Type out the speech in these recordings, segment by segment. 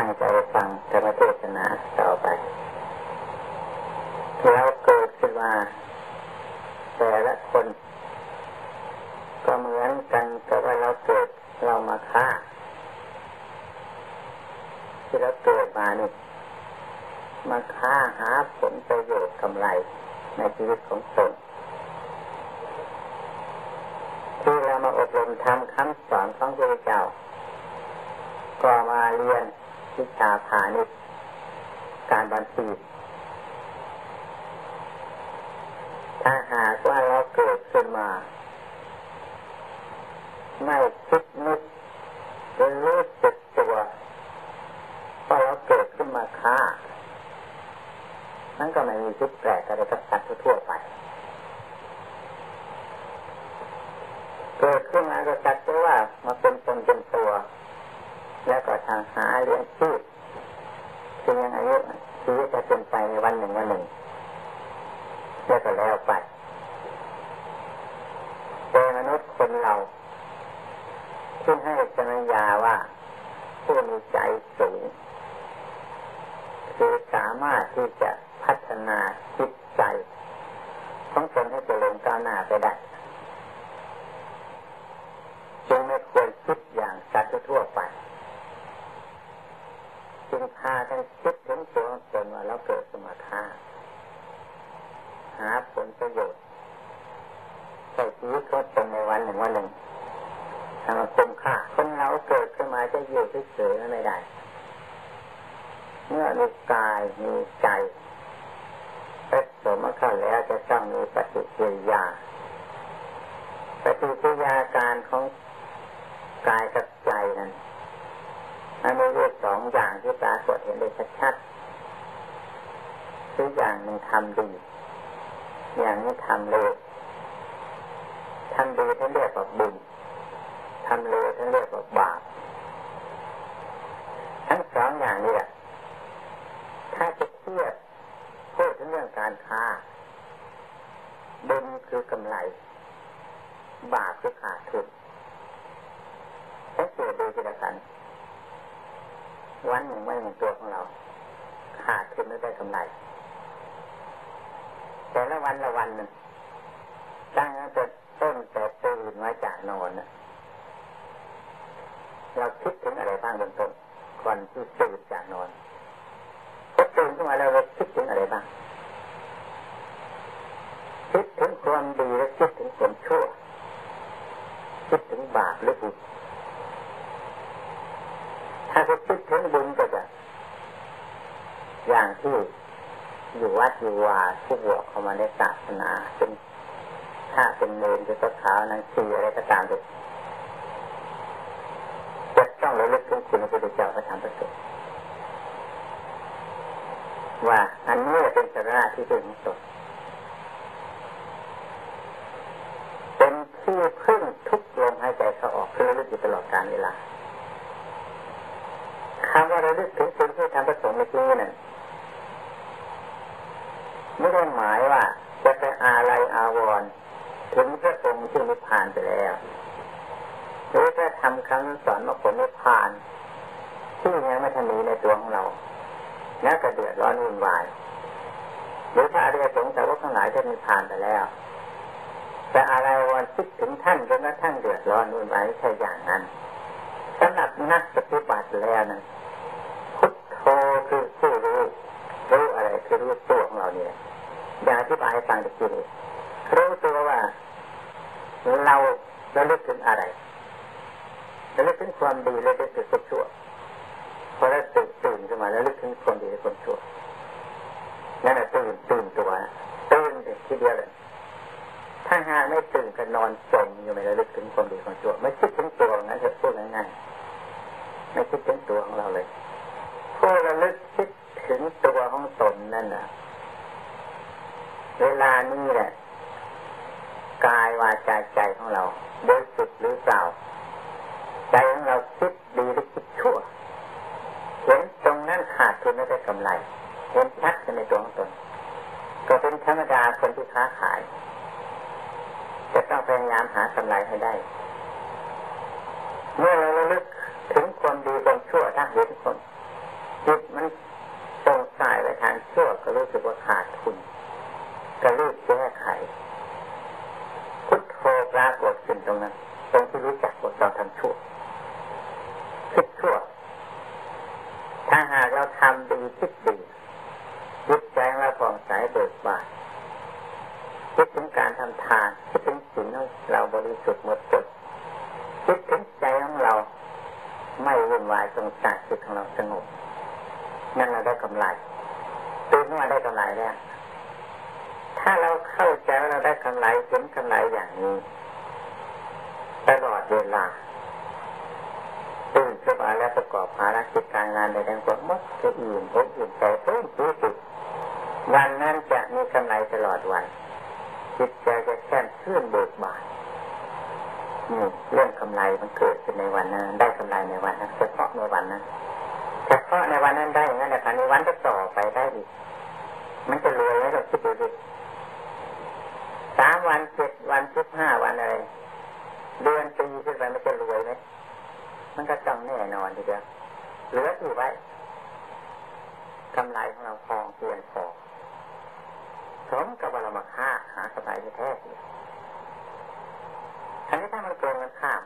ตั้งใจฟังธรรมเทศนาต่อไป แล้วเกิดขึ้นมาแต่ละคน ก็เหมือนกันแต่ว่าเราเกิดเรามาฆ่าที่เราเกิดมานี่มาฆ่าหาผลประโยชน์กำไรในชีวิตของตนที่เรามาอบรมทำคำสอนของพระเจ้า ก็มาเรียน วิชาพาณิชย์การบัญชีถ้าหากว่าเราเกิดขึ้นมา ไม่คิดนึกรู้สึกตัวว่าเราเกิดขึ้นมาค้านั่นก็ไม่มีคิดแปลกอะไรกับสัตว์ทั่วไป เกิดขึ้นมาก็จัดว่ามาเป็นตนเป็นตัว แล้วก็ทางหาเลี้ยงชีพจึงยังอายุชีวิตจะเป็นไปในวันหนึ่งวันหนึ่งแล้วก็แล้วไปเป็นมนุษย์คนเราที่ให้สัญญาว่าผู้มีใจสูงคือสามารถที่จะพัฒนาจิตใจของตนให้เจริญก้าวหน้าไปได้จึงไม่ควรคิดอย่างสัตว์ทั่วไป จึงพากันคิดถึงตัวตนว่าเราเกิดสมาธาหาผลประโยชน์ใช้ชีวิตของตนในวันหนึ่งวันหนึ่งทำมาคุ้มค่าคนเราเกิดขึ้นมาจะอยู่เฉยๆไม่ได้ เมื่อมีกายมีใจผสมเข้าแล้วจะต้องมีปฏิกิริยา ปฏิกิริยาการของกายกับใจนั้น มันมีเรื่องสองอย่างที่ปรากฏเห็นได้ชัดๆคืออย่างหนึ่งทำดี อย่างนี้ทำเลวทำดีท่านเรียกว่าบุญทำเลวท่านเรียกว่าบาปทั้งสองอย่างนี้แหละถ้าจะเทียบพูดถึงเรื่องการค้าบุญคือกำไร บาปคือขาดทุนสังเกตดูสิละกัน วันหนึ่งวันหนึ่งตัวของเราขาดทุนไม่ได้กำไรแต่ละวันละวันหนึ่งตั้งแต่ต้นแต่ตื่นมาจากนอนเราคิดถึงอะไรบ้างเบื้องต้นก่อนที่ตื่นจากนอนพอตื่นขึ้นมาแล้วเราคิดถึงอะไรบ้างคิดถึงความดีและคิดถึงความชั่วคิดถึงบาปหรือบุญ ถ้าจะคิดถึงบุญก็จะอย่างที่อยู่วัดอยู่วาที่บวกเข้ามาในศาสนาเป็นถ้าเป็นเนรจะตัวขาวนางชีอะไรก็ตามเลยจะต้องระลึกถึงคุณพระพุทธเจ้าพระธรรมพระสงฆ์ว่าอันนี้เป็นสาระที่เป็นของตนที่พึ่งทุกลมหายใจเข้าออกคือระลึกอยู่ตลอดกาลเวลาคำว่าระลึกถึงคุณที่ทำประสงค์ในที่นี้นั่นไม่ได้หมายว่า จะไปอาลัยอาวรณ์ถึงพระองค์ที่นิพพานไปแล้วหรือถ้าทำคำสอนมาผลนิพพาน ที่ยังไม่ทันมีใน ตัวของเรา แล้วก็เดือดร้อนวุ่นวายหรือถ้าอริยสงฆ์แต่ว่าทั้งหลายจะนิพพานไปแล้ว แต่อะไรวันคิดถึงท่านจนกระทั่งเดือดร้อนวุ่นวายใช่อย่างนั้นสำหรับนักปฏิบัติแล้วนะพุทโธคือผู้รู้รู้อะไรคือรู้ตัวของเราเนี่ยอย่าอธิบายให้ฟังตะกี้รู้ตัวว่า เราเราเลือกถึงอะไรเราเลือกถึงความดีเราเลือกถึงความชั่วพอเราตื่นตื่น ขึ้นมาแล้วลึกถึงความดีความชั่วนั่นแหละตื่นตื่นตัวตื่นทีเดียวเลยถ้าหากไม่ตื่นก็นอนจมอยู่ไม่ระลึกถึงความดีความชั่วไม่คิดถึงตัวงั้นจะพูดง่ายๆไม่คิดถึงตัวของเราเลยพอระลึกคิดถึงตัวของตนนั่นน่ะ เวลานี้แหละกายวาจาใจของเราบริสุทธิ์หรือเปล่าใจของเราคิดดีหรือคิดชั่วเห็นตรงนั้นขาดทุนไม่ได้กำไร เห็นชัดในตัวของตน ก็เป็นธรรมดา คนที่ค้าขาย จะต้องพยายามหากำไรให้ได้ เมื่อเราระลึกถึงความดีความชั่วถ้าเห็นคน สึกว่าขาดทุนก็รีบแก้ไข พุทโธปรากฏขึ้นตรงนั้นตรงที่รู้จักบทเราทำชั่วคิดชั่ว ถ้าหากเราทำดีคิดดีจิตใจเราผ่องใสเบิกบานคิดถึงการทำทานคิดถึงสิ่งของเราบริสุทธิ์หมดจดคิดถึงใจของเรา ไม่ วายสงสารจิตของเราสงบนั่นเราได้กำไรตื่นขึ้นมาได้กำไรแล้วถ้าเราเข้าใจเราได้กำไรเห็นกำไรอย่างนี้ตลอดเวลาตื่นขึ้นมาแล้วประกอบภารกิจการงานใดๆก็มักจะอื่นอกอื่นใจเพิ่มรู้สึกวันนั้นจะมีกำไรตลอดวันจิตใจจะแช่มชื่นเบิกบาน เรื่องกำไรมันเกิดขึ้นในวันนั้น ได้กำไรในวันนั้นเฉพาะในวันนั้นเฉพาะในวันนั้นได้อย่างนั้นแต่ในวันจะต่อไปได้อีกมันจะรวยไหมเราคิดดูดิสามวันเจ็ดวันสิบห้าวันอะไรเดือนปีขึ้นไปมันจะรวยไหมมันก็ต้องแน่นอนทีเดียวเหลืออยู่ไว้กำไรของเราพองเพียงพอสมกับว่าเรามาฆ่าหากำไรแท้ๆ อันนี้ถ้ามันเกินมันข้าม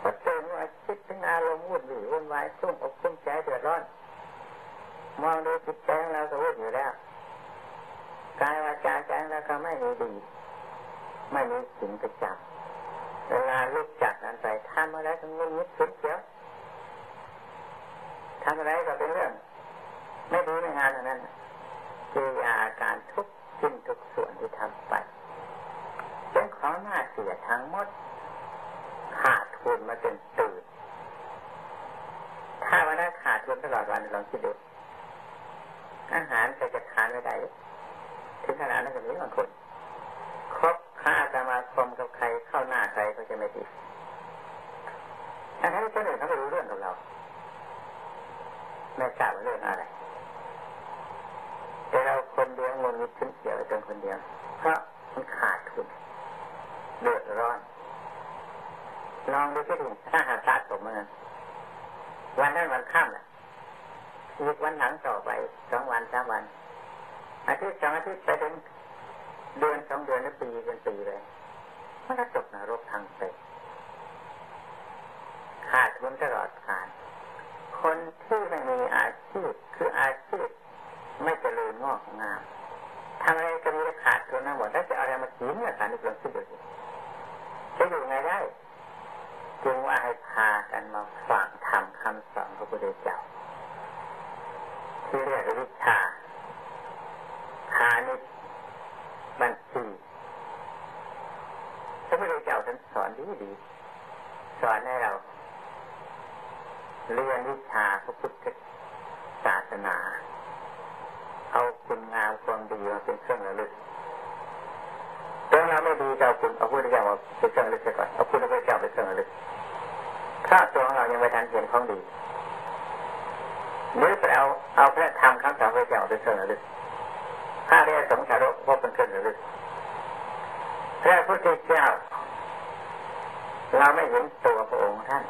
พอเตือนว่าคิดถึงอารมณ์วุ่นวี่วุ่นวายตุ้มอกตุ้มใจเดือดร้อน มองดูจิตใจของเราก็วุ่นอยู่แล้วกายวาจาใจเราก็ไม่มีดีไม่มีสิ่งประจับเวลาลุกจากนั้นไปทำอะไรก็งุนงิดสุดเสียวทำอะไรก็เป็นเรื่อง ไม่ดีในงานอันนั้นคืออาการทุกชิ้นทุกส่วนที่ทำไป เป็นของหน้าเสียทั้งหมดขาดทุนมาจนตื่นถ้าวันนั้นขาดทุนตลอดวันลองคิดดูอาหารจะจะทานไม่ได้ถึงขนาดนั้นก็มีบางคนคบค้าสมาคมกับใครเข้าหน้าใครก็จะไม่ดีอันนั้นคนอื่นเขาไม่รู้เรื่องกับเราไม่ทราบว่าเรื่องอะไร แต่เราคนเดียวงงงิดขึ้นเสียวจนคนเดียวเพราะมันขาดทุน เดือดร้อนลองดูที่ถึงถ้าหาสะสมมันวันนั้นวันข้ามแหละอีกวันหลังต่อไปสองวันสามวันอาทิตย์สองอาทิตย์ไปถึงเดือนสองเดือนแล้วปีเป็นปีเลยมันก็จบนรกทางเป็ขาดทุนตลอดการคนที่ไม่มีอาชีพคืออาชีพไม่เจริญงอกงามทำอะไรก็มีแต่ขาดทุนทั้งหมดแล้วจะเอาอะไรมากินล่ะการนี่ลองคิดดูสิ จะอยู่ไงได้จึงว่าให้พากันมาฟังทำคำสอนพระพุทธเจ้าที่เรียกวิชาพาณิชย์บัญชีพระพุทธเจ้าท่านสอนดีดีสอนให้เราเรียนวิชาพระพุทธศาสนา เอาคุณงามความดีมาเป็นเครื่องระลึก ตัวเราไม่ดีเราคุณเอาพุทธเจ้ามาเป็นเครื่องลึกก่อนเอาพุทธเจ้าเป็นเครื่องลึกถ้าตัวของเรายังไม่ทันเห็นของดีหรือไปเอาเอาพระธรรมคำสอนพระเจ้าเป็นเครื่องลึกถ้าเรียกสงสารพบเป็นเครื่องลึกพระพุทธเจ้าเราไม่เห็นตัวพระองค์ท่าน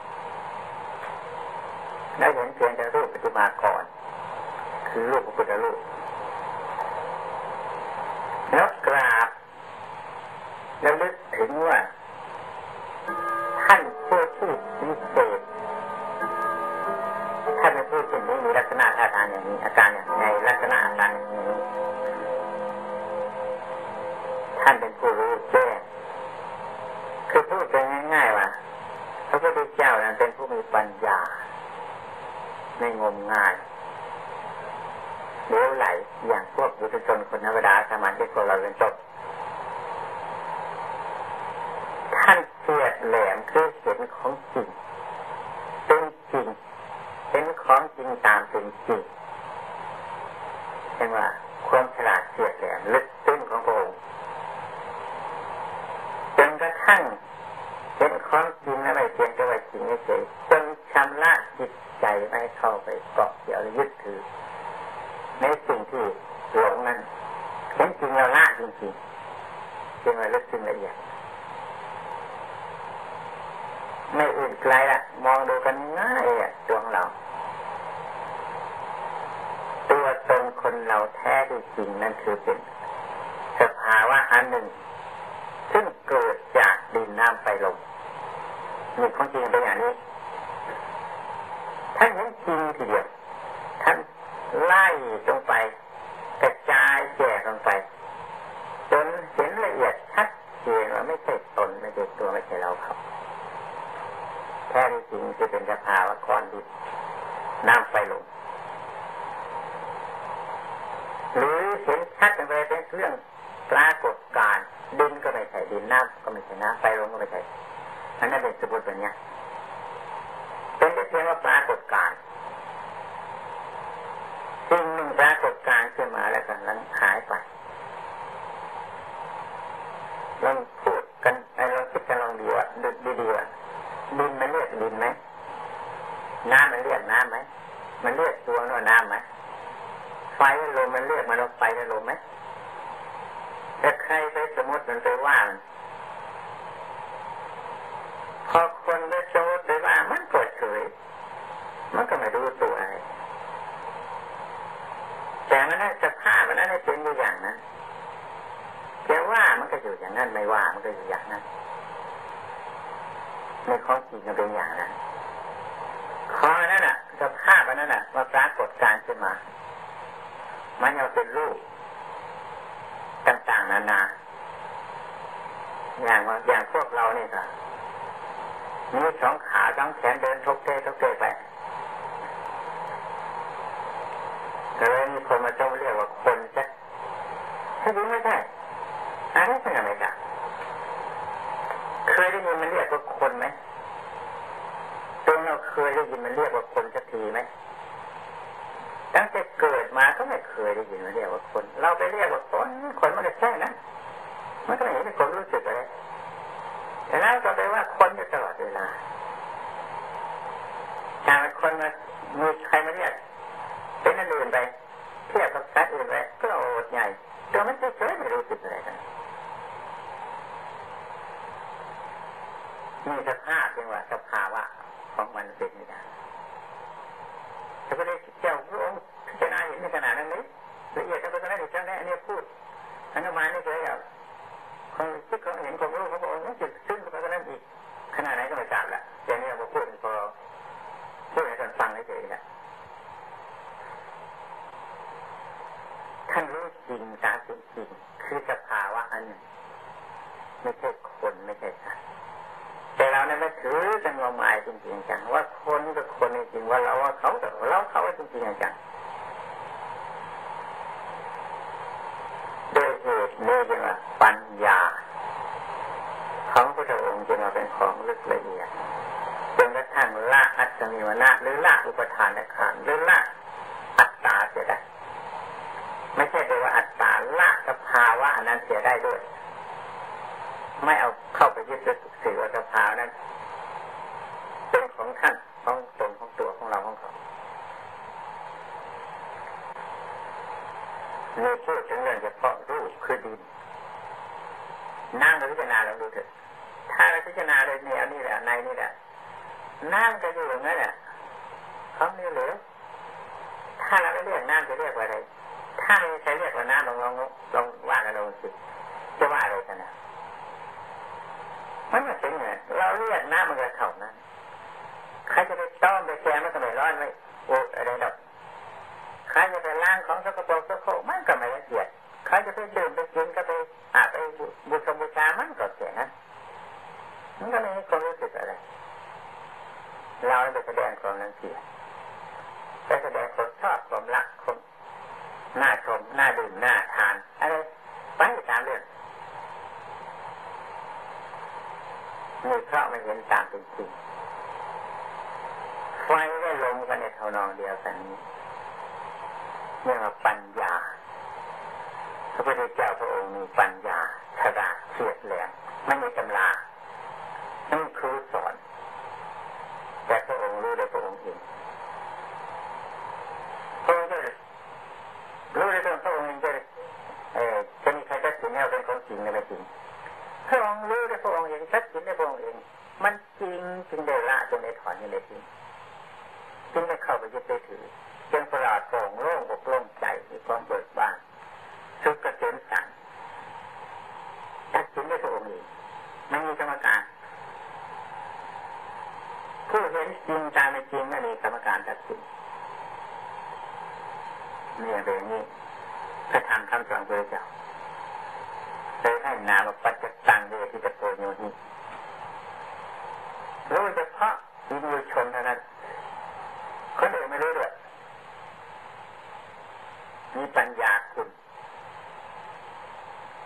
ได้เห็นเพียงแต่รูปปฏิมาก่อน คือรูปพระพุทธรูปแล้วกราบ แล้วลึกถึงว่า ท่านผู้ที่พิเศษท่านผู้เช่นี้มีลักษณะท่าทางอย่างนี้อาการอย่างในลักษณะอาการอย่างนี้ท่านเป็นผู้รู้แจ้งคือพูดกันง่ายๆว่าพระพุทธเจ้านั้นเป็นผู้มีปัญญาไม่งมงายเลี้ยวไหลอย่างพวกบุตรชนคนธรรมดาสามัญที่พวกเราเป็นต้น ท่านเสียดแหลมคือเห็นของจริงเป็นจริงเห็นของจริงตามเป็นจริงเรียกว่าความฉลาดเสียดแหลมลึกซึ้งของพระองค์จนกระทั่งเห็นของจริงและไม่เพียงแต่ว่าจริงเฉยจนชำระจิตใจไม่เข้าไปเกาะเกี่ยวยึดถือ ในสิ่งที่หลงนั้นเห็นจริงเราละจริงๆจึงว่าลึกซึ้งละเอียด ไม่อื่นไกลละมองดูกันง่ายอะตัวของเรา ตัวตนคนเราแท้จริงนั่นคือเป็นสภาวะอันหนึ่ง ซึ่งเกิดจากดินน้ำไฟลมนี่ของจริงเป็นอย่างนี้ท่านเห็นจริงทีเดียวท่านไล่ลงไป กระจายแจกลงไปจนเห็นละเอียดชัดเจนว่าไม่ใช่ตนไม่ใช่ตัวไม่ใช่เราครับ แท้จริงจะเป็นสภาวะก้อนดินน้ำไฟลมหรือเห็นชัดไปเป็นเรื่องปรากฏการดินก็ไม่ใช่ดินน้ำก็ไม่ใช่น้ำไฟลมก็ไม่ใช่อันนั้นเป็นสมมติแบบนี้เป็นเพียงว่าปรากฏการสิ่งหนึ่งปรากฏการขึ้นมาแล้วก็ลังหายไปลองพูดกันลองคิดกันลองดีว่าดีดีว่าดินมันเรียกดินไหม น้ำมันเรียกน้ำไหมมันเรียกตัวนั่นน้ำไหมไฟลมมันเรียกมันว่าไฟลมไหมแต่ใครไปสมมติมันไปว่างพอคนไปสมมติไปว่ามันเปิดเผยมันก็ไม่รู้ตัวอะไรแต่มันน่าจะภาพมันน่าจะเป็นอย่างนั้นแกว่ามันก็อยู่อย่างนั้นไม่ว่ามันก็อยู่อย่างนั้นในข้อจริงมันเป็นอย่างนั้น ข้อนั้นอะสภาพอันนั้นอะมาปรากฏการขึ้นมา มันยังเป็นรูปต่างๆนานา อย่างว่าอย่างพวกเราเนี่ยค่ะมีสองขาสองแขนเดินทกเททกเทไปเลยมีคนมาจ้องเรียกว่าคนจะถ้าดูไม่ได้อะไรเป็นอะไรกันเคยได้ยินมันเรียกว่าคนไหม ยได้ยินมันเรียกว่าคนสักทีไหมตั้งแต่เกิดมาก็ไม่เคยได้ยินมันเรียกว่าคน เราไปเรียกว่าคนคนมันจะแค่นั้นมันก็ไม่เห็นเป็นคนรู้สึกอะไรแต่แล้วก็ไปว่าคนอยู่ตลอดเวลาถ้าคนมามีใครมาเรียกเป็นนั่นอื่นไปเทียบกับสัตว์อื่นไปก็โอดใหญ่ตัวมันเฉยๆไม่รู้สึกอะไรกันมีสภาพเป็นว่าสภาวะ ของมันเป็นไม่ได้แต่ก็ได้เจ้าพระองค์พิจารณาเห็นในขนาดนั้นนี้ละเอียดแล้วก็ได้เจ้าแน่เนี่ยพูดอนุมานนี่เฉยๆคนคิดเขาเห็นความรู้เขาบอกว่าจิตซึ่งไปก็นั้นอีกขนาดไหนก็ไม่ทราบละแต่เนี่ยพอพูดพอพูดให้ท่านฟังเฉยๆนะท่านรู้จริงตามเป็นจริงคือสภาวะอันหนึ่งไม่ใช่คนไม่ใช่สัตว์แต่เราเนี่ยไม่ถือจังว่าหมายจริงๆจังว่าคนกับคนจริงว่าเราว่าเขาแต่เราเขาจริงๆจังโดยเหตุนี้จึงว่าปัญญาของ ค์จึงว่าเป็นของลึกละเอียดจนกระทั่งละอัตมิวนะหรือละอุปทานขันหรือละอัตตาเสียได้ไม่ใช่แปลว่าอัตตาละสภาวะอันนั้นเสียได้ด้วย ไม่เอาเข้าไปยึดถือว่าสภาวะนั้นเป็นของท่านของตนของตัวของเราของเขาในพูดถึงเรื่องเฉพาะรูปคือดินนั่งพิจารณาลองดูเถอะาเราพิจารณาเลยแนวนี่แหละในนี่แหละนั่งจะอยู่อย่างนั้นแหละเขาไม่เหลือถ้าเราไม่เรียกน้ำจะเรียกว่าอะไร ถ้าไม่ใช้เรียกว่าน้ำลองลองลองว่ากันลองสิจะว่าอะไรกันนะมันไม่ถึงไงเราเรียกน้ำมันก็เท่านั้นใครจะไปต้อมไปแช่มันก็ไม่ร้อนไม่โอ้อะไรดอกใครจะไปล้างของสกปรกสกปรกมันก็ไม่ละเอียดใครจะไปดื่มไปกินก็ไปอาไปบูชาบูชามันก็เสียนะ มันก็ไม่มีความรู้สึกอะไร เราไปแสดงความรังเกียไปแสดงความชอบความรักความน่าชมน่าดื่มน่าทานอะไรไปตามเรื่องมีเพราะมันเห็นตามเป็นจริงไฟได้ลมกันในเท่านองเดียวกันนี้เรียกว่าปัญญาพระพุทธเจ้าพระองค์มีปัญญาฉลาดเฉียดแหลมไม่มีตำรา ไม่ครูสอน แต่พระองค์รู้ได้พระองค์เองพระองค์จะรู้ได้พระองค์เองจะเออจะมีใครตัดสินแนวเป็นของจริงหรือไม่จริงพระองค์รู้ได้พระองค์เองตัดสินได้พระองค์เอง มันจริงจึงได้ละจงได้ถอนยังได้จริงจึงได้เข้าไปยึดได้ถือจึงประหลาดโปร่งโล่งอกโล่งใจมีความเบิกบานสุกเกษมสั่งตัดสินด้วยตัวองค์เองไม่มีกรรมการ ผู้เห็นจริงตามไม่จริงไม่มีกรรมการตัดสินเนี่ยเป็นนี้พระธรรมคำสอนพระเจ้าเลยให้นามปัจจตังเดชิตโกโยนิรู้เฉพาะวิญญาชนเท่านั้นคนอื่นไม่รู้ด้วยมีปัญญาคุณ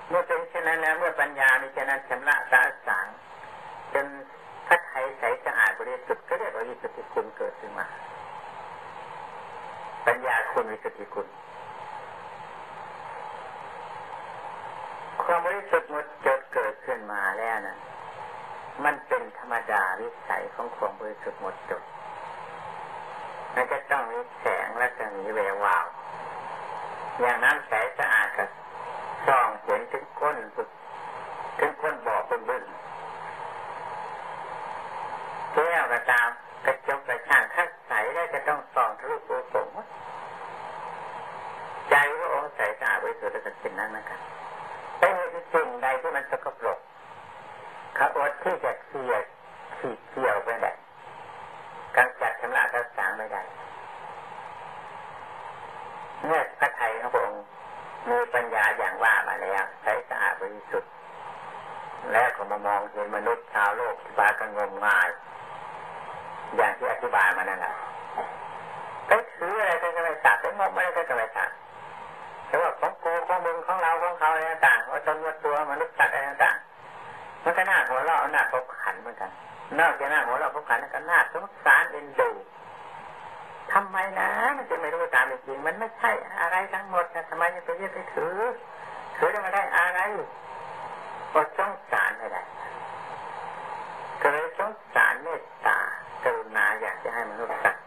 เมื่อเป็นเช่นนั้นแล้วเมื่อปัญญามีเช่นนั้นชำระสาสางจนพระไทยใสสะอาดบริสุทธิ์ ก็เรียกว่าวิสุทธิคุณเกิดขึ้นมา ปัญญาคุณวิสุทธิคุณ ความบริสุทธิ์หมดจดเกิดขึ้นมาแล้วนะมันเป็นธรรมดาวิสัยของความบริสุทธิ์หมดจดมันจะต้องมีแสงและจะมีแวววาว อย่างน้ำใสสะอาดกับส่องเห็นถึงก้นถึงก้นบ่อเป็นบึ้ง แก้วกระตามกระจกกระช่างถ้าใสได้จะต้องส่องทะลุตัวสงใจพระองค์ใสสะอาดบริสุทธิ์และเป็นนั้นนะครับแต่สิ่งใดที่มันสกปรกขาอดที่จะเคี่ยขีดเกี่ยวไปได้กำจัดชำระรักษาไม่ได้เมื่อพระไทยของพระองค์มีปัญญาอย่างว่ามาแล้วใช้สะอาดบริสุทธิ์แล้วก็มามองเห็นมนุษย์ชาวโลกที่บากันงมงาย อย่างที่อธิบายมานั่นแหละไปถืออะไรก็ไม่สักไปงมอะไรก็ไม่สักแต่ว่าของกูของมึงของเราของเขาอะไรต่างว่าตนว่าตัวมนุษย์สัตว์อะไรต่างมันก็น่าหัวเราะน่าพบขันเหมือนกัน นอกจากน่าหัวเราะพบขันแล้วก็น่าสงสารเอ็นดูทำไมนะมันจะไม่รู้ตามจริงมันไม่ใช่อะไรทั้งหมดนะทำไมยังไปยึดไปถือถือได้มาได้อะไรก็สงสารไม่ได้ก็เลยสงสารเมตตา กรุณาอยากจะให้มนุษย์สัตว์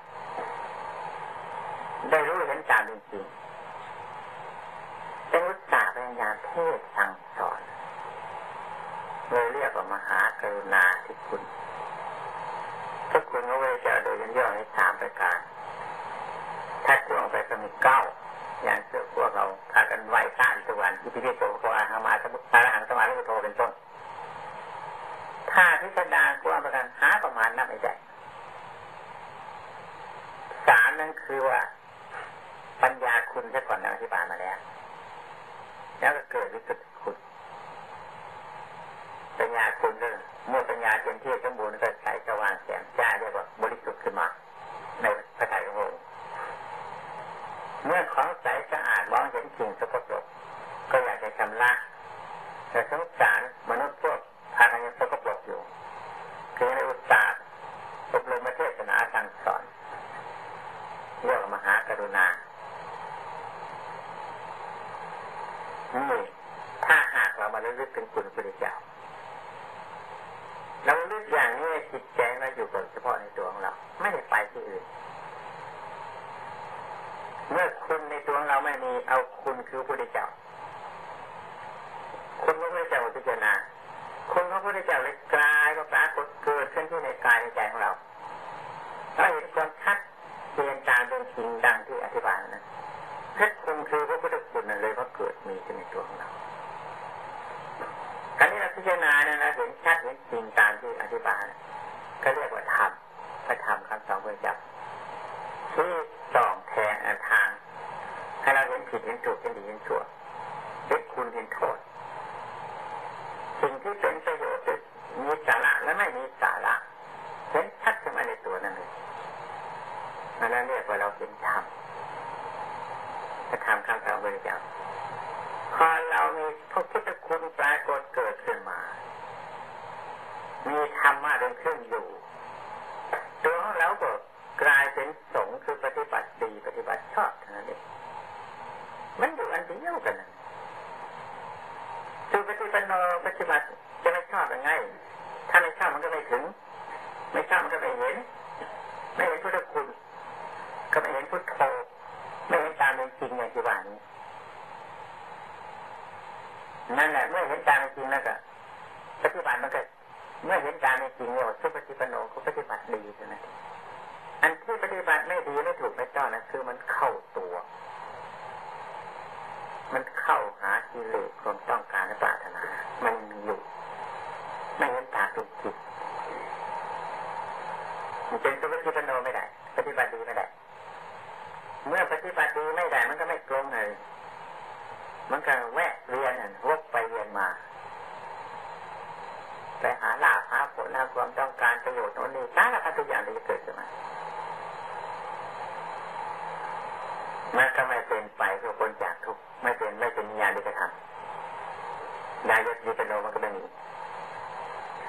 ได้รู้เห็นตามจริงเป็นอุตสาห์พยายามเทศสั่งสอนเลยเรียกว่ามหากรุณาที่คุณถ้าคุณก็เวจะโดยย่อๆในสามประการ ถ้าตัวออกไปก็มีเก้าอย่างเสื้อพวกเราพากันไหว้พระทุกวันที่พิธีโตโกอาหามาสมุทรหังสมาธิโตเป็นต้นถ้าพิสดารกว่าประการหาประมาณนับไม่ได้สามนั่น คือว่า ปัญญาคุณซะก่อนนะอธิบายมาแล้ว แล้วก็เกิดวิสุทธิคุณปัญญาคุณก็เมื่อปัญญาเต็มที่สมบูรณ์ก็ใสสว่างแจ่มจ้าเรียกว่าบริสุทธิ์ขึ้นมา ในพระไตรของพระองค์เมื่อของใสสะอาดมองเห็นสิ่งสกปรกก็อยากจะชำระแต่สงสารมนุษย์พวกพากันยังสกปรกอยู่ คือในอุตสาห์อบรมมาเทศนาสั่งสอนเรียกว่ามหาก รุณานี่ถ้าหากเรามาลึกถึงคุณพระพุทธเจ้าเราลึกอย่างนี้จิตใจเราอยู่กับเฉพาะในตัวของเรา ไม่ได้ไปที่อื่น เมื่อคุณในตัวของเราไม่มีเอาคุณคือพระพุทธเจ้าคุณพระพุทธเจ้าพิจารณาคุณพระพุทธเจ้าเลยกลายก็ปรากฏเกิดขึ้นที่ในกายในใจของเราเราเห็นความชัด เจนตามเป็นจริงดังที่อธิบายนะเพชรคุณคือพระพุทธคุณนั่นเลยเพราะเกิดมีขึ้นในตัวของเราการที่เราพิจารณาเนี่ยนะเห็นชัดเห็นจริงตามที่อธิบายก็เรียกว่าธรรมพระธรรมคำสอนพระเจ้าที่ส่องแทงอันทางให้เราเห็นผิดเห็นถูกเห็นดีเห็นชั่วเห็นคุณเห็นโทษสิ่งที่เป็นประโยชน์มีสาระและไม่มีสาระเห็นชัดขึ้นมาในตัวนั่นเลย นั่นเรียกว่าเราเห็นธรรมพระธรรมคำสอนพระเจ้าพอเรามีพระพุทธคุณปรากฏเกิดขึ้นมา มีธรรมะเป็นเครื่องอยู่ ตัวของเราก็กลายเป็นสงฆ์คือปฏิบัติดีปฏิบัติชอบเท่านั้นเองมันอยู่อันเดียวกันนะคือปฏิบัติโนปฏิบัติจะไม่ชอบยังไง ถ้าไม่ชอบมันก็ไม่ถึง ไม่ชอบมันก็ไม่เห็น ไม่เห็นพุทธคุณ ก็ไม่เห็นพุทโธไม่เห็นตามเป็นจริงอย่างที่ว่านี้นั่นแหละเมื่อเห็นตามเป็นจริงแล้วก็ปฏิบัติมันก็เมื่อเห็นตามเป็นจริงเนี่ยสุปฏิปโนก็ปฏิบัติดีใช่ไหมอันที่ปฏิบัติไม่ดีไม่ถูกไม่ต้องนะคือมันเข้าตัว มันเข้าหากิเลสความต้องการและปรารถนา มันมีอยู่ไม่เห็นตาเป็นจิตมันเป็นตัวปฏิปโนไม่ได้ ปฏิบัติดีไม่ได้ เมื่อปฏิบัติดีไม่ได้มันก็ไม่ตรงเลย มันก็แวะเวียนวกไปเวียนมา ไปหาลาภหาผลหาความต้องการประโยชน์โน่นนี่สารพัดทุกอย่างที่จะเกิดขึ้นมามันก็ไม่เป็นไปเพื่อคนจากทุกไม่เป็นไม่เป็นญาณที่จะทำนายกยิปโนมันก็ไม่มี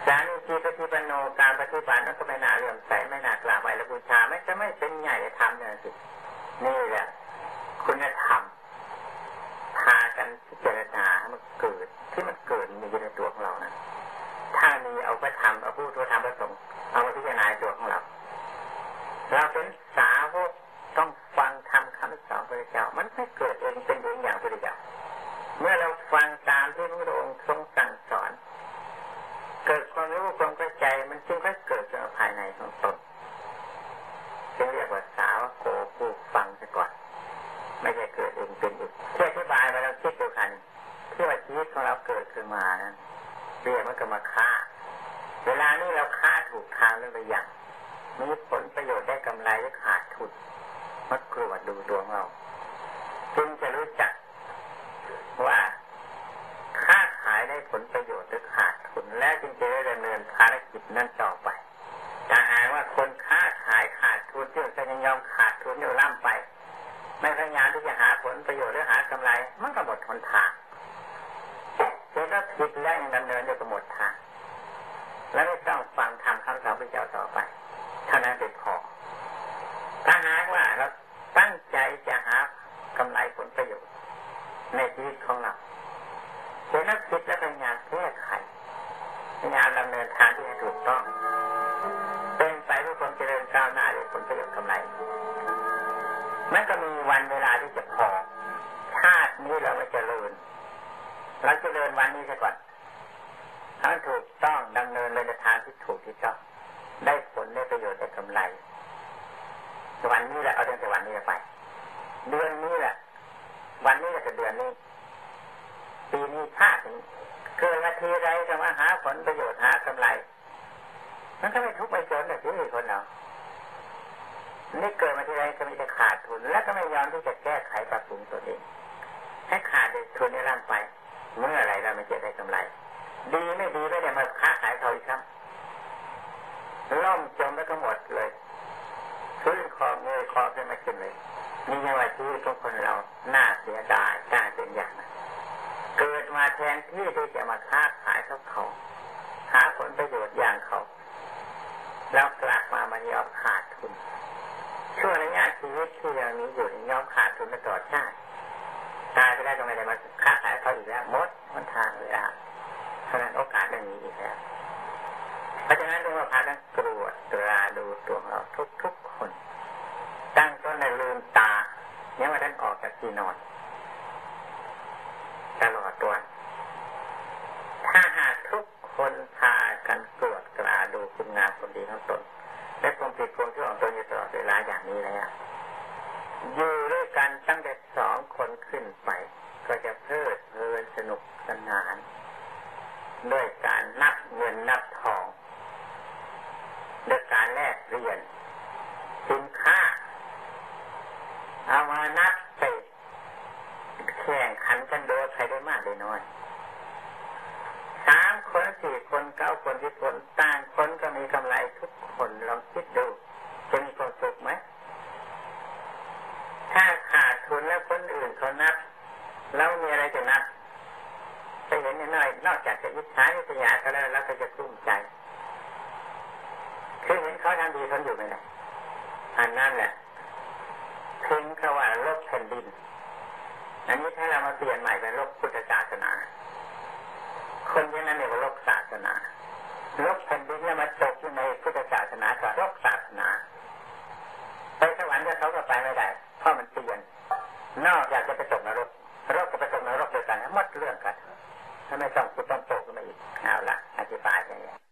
สารีจีปฏิปโนการปฏิบัตินั้นก็ไม่น่าเลื่อมใสไม่น่ากราบไหว้และบูชาไม่จะไม่เป็นใหญ่ธรรมเนี่ยสิ นี่แหละคุณธรรมพากันพิจารณาให้มันเกิด ที่มันเกิดมีอยู่ในตัวของเรานะถ้ามีเอาไปทำเอาพูดตัวทำประสงค์เอามาพิจารณาตัวของเราเราเป็นสาวกต้องฟังทำคำสอนพระเจ้า มันไม่เกิดเองเป็นเองอย่างพระเจ้าเมื่อเราฟังตามที่พระองค์ทรงสั่งสอน เกิดความรู้ความเข้าใจมันจึงค่อยเกิดจากภายในของตนจึงเรียกว่า ผู้ฟังซะก่อน ไม่ใช่เกิดเองเป็นเองที่อธิบายมาเราคิดดูกันที่ว่าชีวิตของเราเกิดขึ้นมานะเรียกว่ากรรมค่า เวลานี้เราค่าถูกทางเรื่องไปอย่างมีผลประโยชน์ได้กำไรหรือขาดทุนมัดกรวดดูดวงเราจึงจะรู้จักว่าค้าขายได้ผลประโยชน์หรือขาดทุนและจึงจะได้ดำเนินภารกิจนั้นต่อไป ถ้าหากว่าคนค้าขายขาดทุนที่จะยังยอมขาดทุนอยู่ล่ำไป ไม่พยายามที่จะหาผลประโยชน์หรือหากำไร มันก็หมดทนทางเจ้าผิดแล้วยังดำเนินอยู่ก็หมดทาง แล้วไม่ต้องฟังทำคำสอนพระเจ้าต่อไปเท่านั้นเป็นพอถ้าหากว่าเราตั้งใจจะหากำไรผลประโยชน์ในชีวิตของเราเจ้านักคิดและพยายามแก้ไขพยายามดำเนินทางที่ให้ถูกต้อง เป็นไปเพื่อความเจริญก้าวหน้าด้วยผลประโยชน์กำไร มันก็มีวันเวลาที่จะพอ ชาตินี้เราไม่เจริญ เราเจริญวันนี้ซะก่อนถ้าถูกต้องดำเนินในทางที่ถูกที่ชอบได้ผลได้ประโยชน์ได้กำไรวันนี้แหละเอาตั้งแต่วันนี้ไป เดือนนี้แหละ วันนี้แหละเดือนนี้ ปีนี้ชาติถึงเกิดมาทีไรจะมาหาผลประโยชน์หากำไร มันก็ไม่ทุกข์ไม่จนเลย ที่คนเรานี่เกิดมาที่ไรก็มีแต่ขาดทุน แล้วก็ไม่ยอมที่จะแก้ไขปรับปรุงตัวเองให้ขาดทุนในร่างไป เมื่อไรเราไม่จะได้กำไร ดีไม่ดีไม่ได้มาค้าขายเขาอีกครับล่มจมแล้วก็หมดเลยขึ้นคอเงยคอขึ้นมาขึ้นเลยนี่ยังว่าชีวิตของคนเราน่าเสียดายน่าเป็นอย่างนั้นเกิดมาแทนที่ที่จะมาค้าขายเขาเขาหาผลประโยชน์อย่างเขา แล้วกลับมามันยอมขาดทุนช่วงระยะชีวิตที่เรานี้อยู่ยอมขาดทุนมาตลอดชาติตายไปได้ก็ไม่ได้มาค้าขายเขาอีกแล้วหมดมันทางเลยอะเพราะนั้นโอกาสเรื่องนี้อีกแล้วเพราะฉะนั้นเรียกว่าพากันตรวจตราดูตัวเราทุกทุกคน ตั้งต้นในลืมตาเนี่ยว่าท่านออกจากที่นอนตลอดตัวถ้าหากทุกคนพากันตรวจ คุณงามความดีของตนและความผิดความชั่วของตนอยู่ตลอดเวลาอย่างนี้แล้วอยู่ด้วยกันตั้งแต่สองคนขึ้นไป ก็จะเพลิดเพลินสนุกสนาน ด้วยการนับเงินนับทองโดยการแลกเรียนสินค้าเอามานับไปแข่งขันกันโดยใครได้มากได้น้อยสามคน สี่คนเก้าคนที่คนต่างคนก็มีกำไรทุกคนลองคิดดูจะมีความสุขไหมถ้าขาดทุนแล้วคนอื่นเขานับแล้วมีอะไรจะนับไปเห็นน้อยนอกจากจะอิจฉาอิจฉาเขาแล้วเราก็จะกลุ้มใจคือเห็นเขาทำดีทนอยู่ไม่ได้อันนั้นแหละถึงขว่าโลกแผ่นดิน อันนี้ถ้าเรามาเปลี่ยนใหม่เป็นโลกพุทธศาสนา คนที่นั้นเนี่ยว่าโลกศาสนาโลกแผ่นดินเนี่ยมาตกอยู่ในพุทธศาสนากับโลกศาสนาไปสวรรค์ก็เขาก็ไปไม่ได้เพราะมันเปลี่ยนนอกจากจะไปตกนรกรกก็ไปตกนรกด้วยกันหมดเรื่องกันถ้าไม่ต้องคุณต้องตกมาอีกเอาละอธิบายอย่างนี้